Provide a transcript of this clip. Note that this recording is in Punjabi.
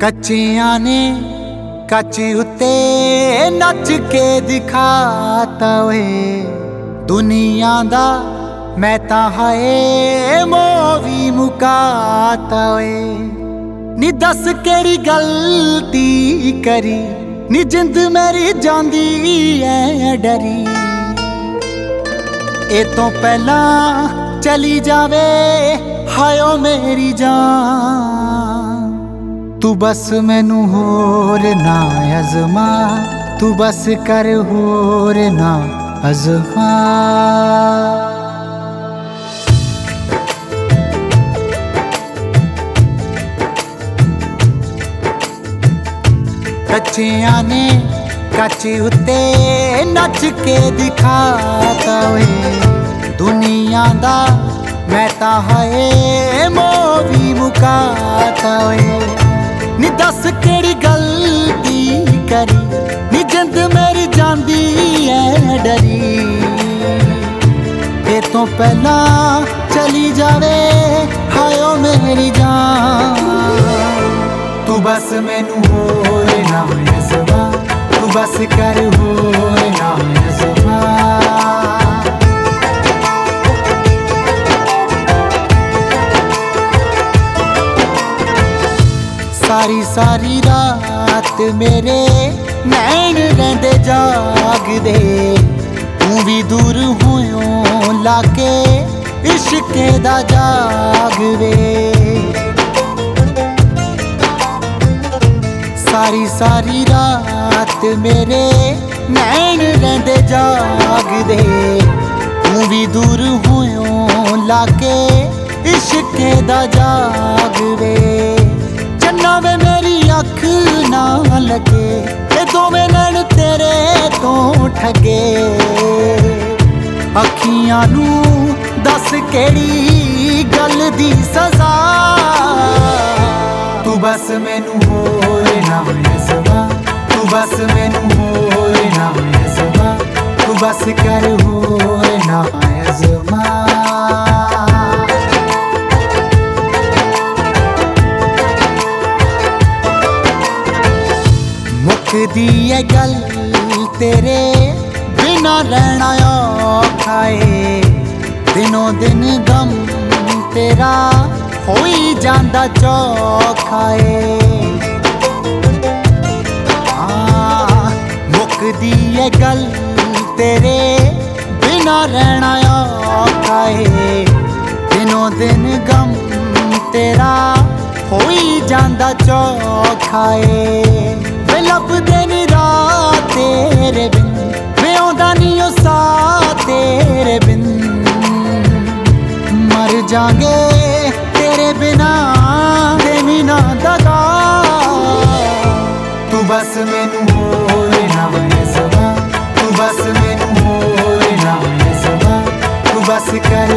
ਕੱਚਿਆਂ ਨੇ ਕੱਚ ਉੱਤੇ ਨੱਚ ਕੇ ਦਿਖਾਤਾ ਓਏ। ਦੁਨੀਆ ਦਾ ਮੈਂ ਤਾਂ ਹਾਏ ਮੋਵੀ ਮੁਕਾਤਾ ਓਏ। ਨੀ ਦੱਸ ਕਿਹੜੀ ਗਲਤੀ ਕਰੀ, ਨੀ ਜਿੰਦ ਮੇਰੀ ਜਾਂਦੀ ਐ ਡਰੀ। ਇਹ ਤੋਂ ਪਹਿਲਾਂ ਚਲੀ ਜਾਵੇ ਹਾਇਓ ਮੇਰੀ ਜਾਨ। ਤੂੰ ਬਸ ਮੈਨੂੰ ਹੋਰ ਨਾ ਅਜ਼ਮਾ, ਤੂੰ ਬਸ ਕਰ ਹੋਰ ਨਾ ਅਜ਼ਮਾ। ਕੱਚਿਆਂ ਨੇ ਕੱਚ ਉੱਤੇ ਨੱਚ ਕੇ ਦਿਖਾਤਾ ਓਏ। ਦੁਨੀਆ ਦਾ ਮੈਂ ਤਾਂ ਹਾਏ ਮੋਵੀ ਦੱਸ ਕਿਹੜੀ ਗਲਤੀ ਕਰੀ? ਨੀ ਜਿੰਦ ਮੇਰੀ ਜਾਂਦੀ ਐ ਡਰੀ। ਇਹ ਤੋਂ ਪਹਿਲਾਂ ਚਲੀ ਜਾਵੇ ਹਾਇਓ ਮੇਰੀ ਜਾਨ। ਤੂੰ ਬਸ ਮੈਨੂੰ ਹੋਰ ਨਾ ਅਜ਼ਮਾ ਤੂੰ ਬਸ ਕਰ ਹੋ ਸਾਰੀ ਸਾਰੀ ਰਾਤ ਮੇਰੇ ਨੈਣ ਰਹਿੰਦੇ ਜਾਗਦੇ। ਤੂੰ ਵੀ ਦੂਰ ਹੋਇਓ ਲਾਗੇ ਇਸ਼ਕੇ ਦਾ ਜਾਗ ਵੇ ਸਾਰੀ ਸਾਰੀ ਰਾਤ ਮੇਰੇ ਨੈਣ ਰਹਿੰਦੇ ਜਾਗਦੇ। ਤੂੰ ਵੀ ਦੂਰ ਹੋਇਓ ਲਾਗੇ ਇਸ਼ਕੇ ਦਾ ਜਾਗ ਵੇ ਚੰਨਾ ਵੇ ਮੇਰੀ ਅੱਖ ਨਾ ਲੱਗੇ। ਤੇ ਦੋਵੇਂ ਨੈਣ ਤੇਰੇ ਤੋਂ ਠੱਗੇ। ਅੱਖੀਆਂ ਨੂੰ ਦੱਸ ਕਿਹੜੀ ਗੱਲ ਦੀ ਸਜ਼ਾ? ਤੂੰ ਬਸ ਮੈਨੂੰ ਹੋਰ ਨਾ ਅਜ਼ਮਾ ਤੂੰ ਬਸ ਮੈਨੂੰ ਹੋਰ ਨਾ ਅਜ਼ਮਾ ਤੂੰ ਬਸ ਕਰ ਹੋਰ ਨਾ ਅਜ਼ਮਾ ਦੀ ਏ ਗੱਲ ਤੇਰੇ ਬਿਨਾ ਰਹਿਣਾ ਔਖਾ ਏ। ਦਿਨੋਂ ਦਿਨ ਗਮ ਤੇਰਾ ਹੋਈ ਜਾਂਦਾ ਚੌਖਾ ਏ। ਆ ਮੁੱਕਦੀ ਏ ਗੱਲ ਤੇਰੇ ਬਿਨਾ ਰਹਿਣਾ ਔਖਾ ਏ। ਦਿਨੋਂ ਦਿਨ ਗਮ ਤੇਰਾ ਹੋਈ ਜਾਂਦਾ ਚੌਖਾ ਏ। ਵੇ ਲੱਭਦੇ ਨੀ ਰਾਹ ਤੇਰੇ ਬਿਨ। ਵੇ ਆਉਂਦਾ ਨੀ ਉਹ ਸਾਹ ਤੇਰੇ ਬਿਨ। ਮਰ ਜਾਗੇ ਤੇਰੇ ਬਿਨਾ ਤੇ ਬਿਨਾ ਦਗਾ ਤੂੰ ਬਸ ਮੈਨੂੰ ਹੋਏ ਨਾ ਹੋਏ ਸਦਾ ਤੂੰ ਬਸ ਮੈਨੂੰ ਹੋਏ ਨਾ ਹੋਏ ਸਦਾ ਤੂੰ ਬਸ ਕਰ